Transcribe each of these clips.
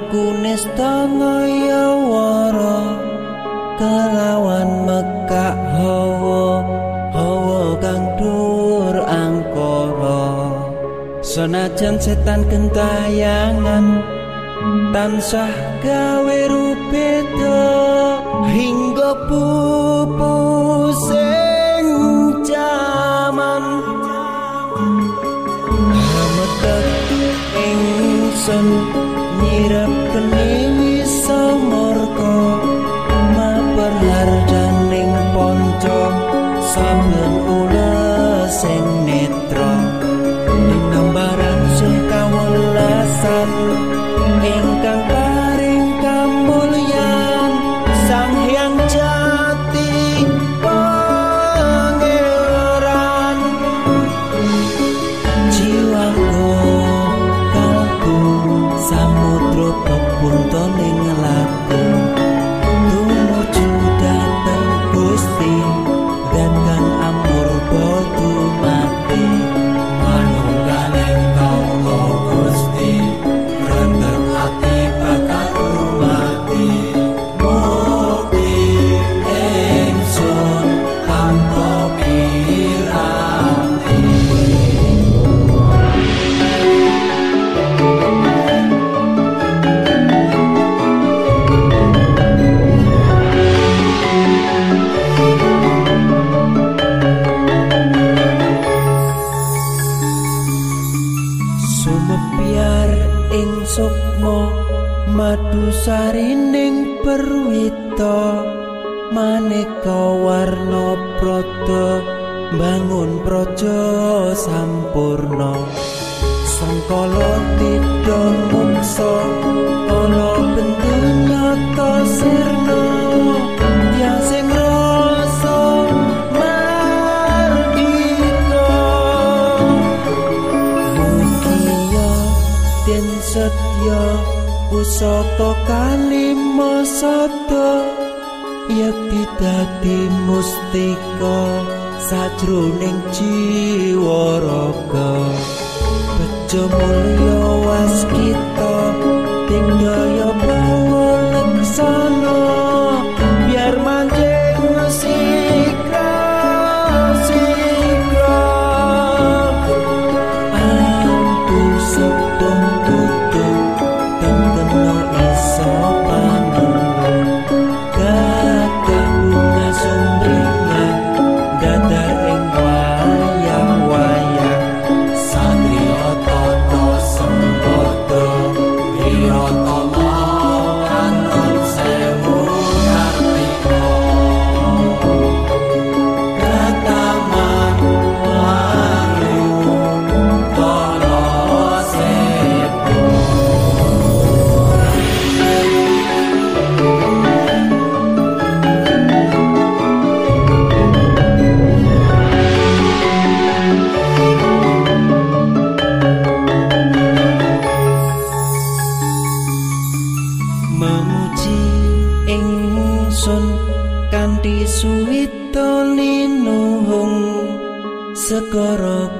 aku nestangaya wara kelawan mekak hawa hawa kang dur angkara. Senajan setan kentayangan tansah gawe rupeda hingga pupu ingsun nyirap keni wisa morko maperhardaning ponco saben ula sing netra samudra pebuntoning laku madu sarining perwita maneka warna prada bangun praja sampurna. Sangkala tida muksa kala bentunyata sirna ya sing setya pusaka kalima sada yakti dadi mustika sajroning jiwa raga. Bejo mulya waskita tinggalya bawa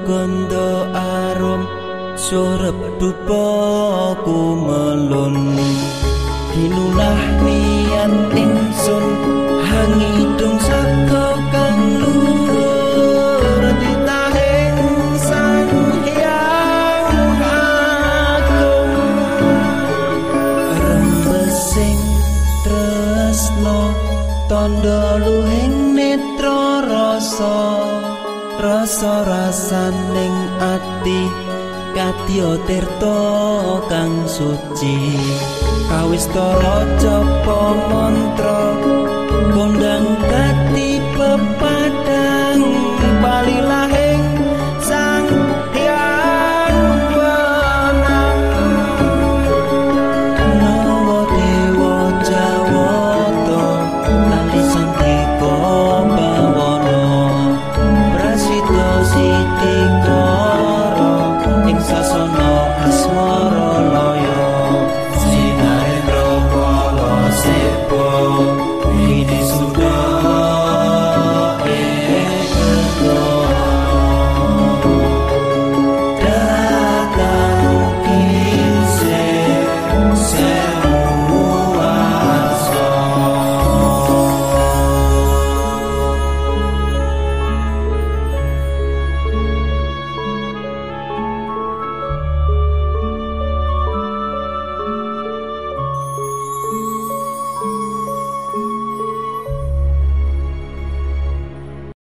ganda arum surep dupa kumelun kinunah niat ingsun hangidung saka tondo luhing netra rasa rasa-rasaning ati kadya tirta kang suci. Kawistara capa mantra kondang kati